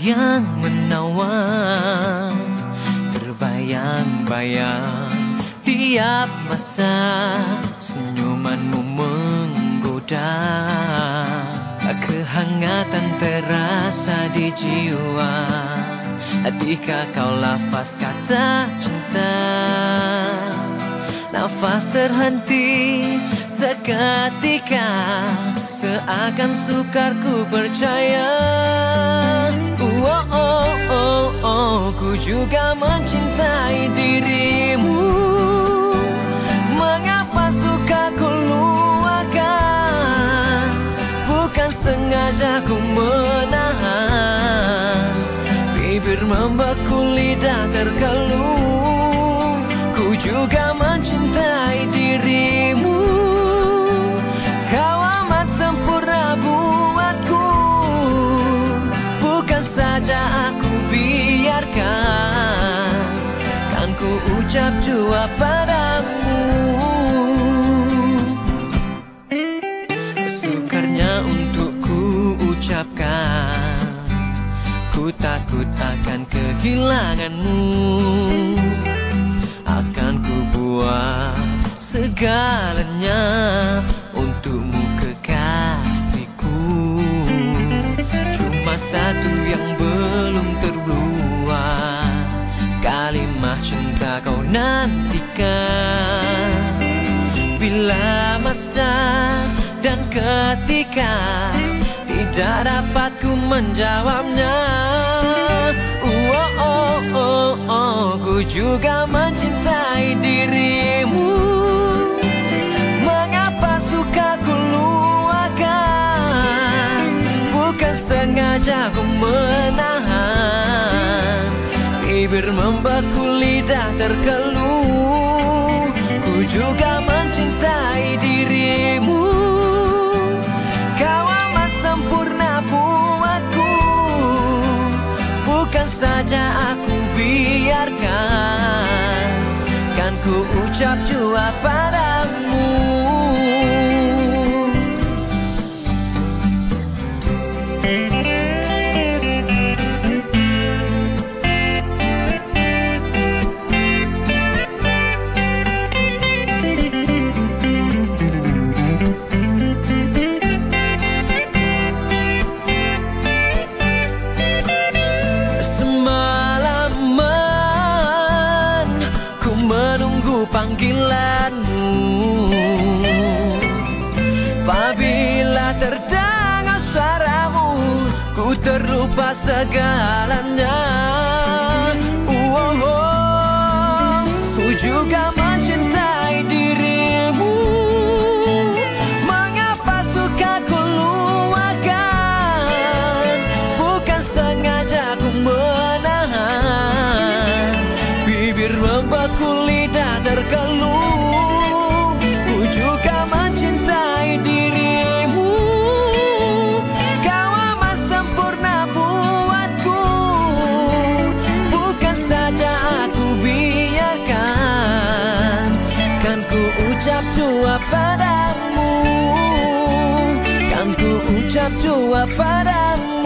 yang menawan Terbayang-bayang tiap masa Senyumanmu menggoda. Kehangatan terasa di jiwa Ketika kau lafaz kata cinta. Nafas terhenti seketika Seakan sukar ku percaya juga mencintai dirimu. Mengapa suka ku luahkan? Bukan sengaja ku menahan. Bibir membeku lidah terkeluh. Ku juga mencintai dirimu. Kau amat sempurna buatku. Bukan saja aku biarkan. Kan ku ucap jua padamu. Sukarnya untuk ku ucapkan Ku takut akan kehilanganmu. Akan ku buat segalanya Kalimah cinta kau nantikan. Bila masa dan ketika Tidak dapat ku menjawabnya. Oh, oh, oh, oh, Ku juga mencintai dirimu. Mengapa suka ku luahkan? Bukan sengaja ku Bibir membeku lidah terkeluh. Ku juga mencintai dirimu. Kau amat sempurna buatku. Bukan saja aku biarkan. Kan ku ucap jua panggilanmu. Apabila terdengar suaramu Ku terlupa segalanya. Oh, oh. Ku juga mencintai dirimu. Mengapa suka ku luahkan Bukan sengaja ku menahan Bibir membeku ucap jua padamu. Kan ku ucap jua padamu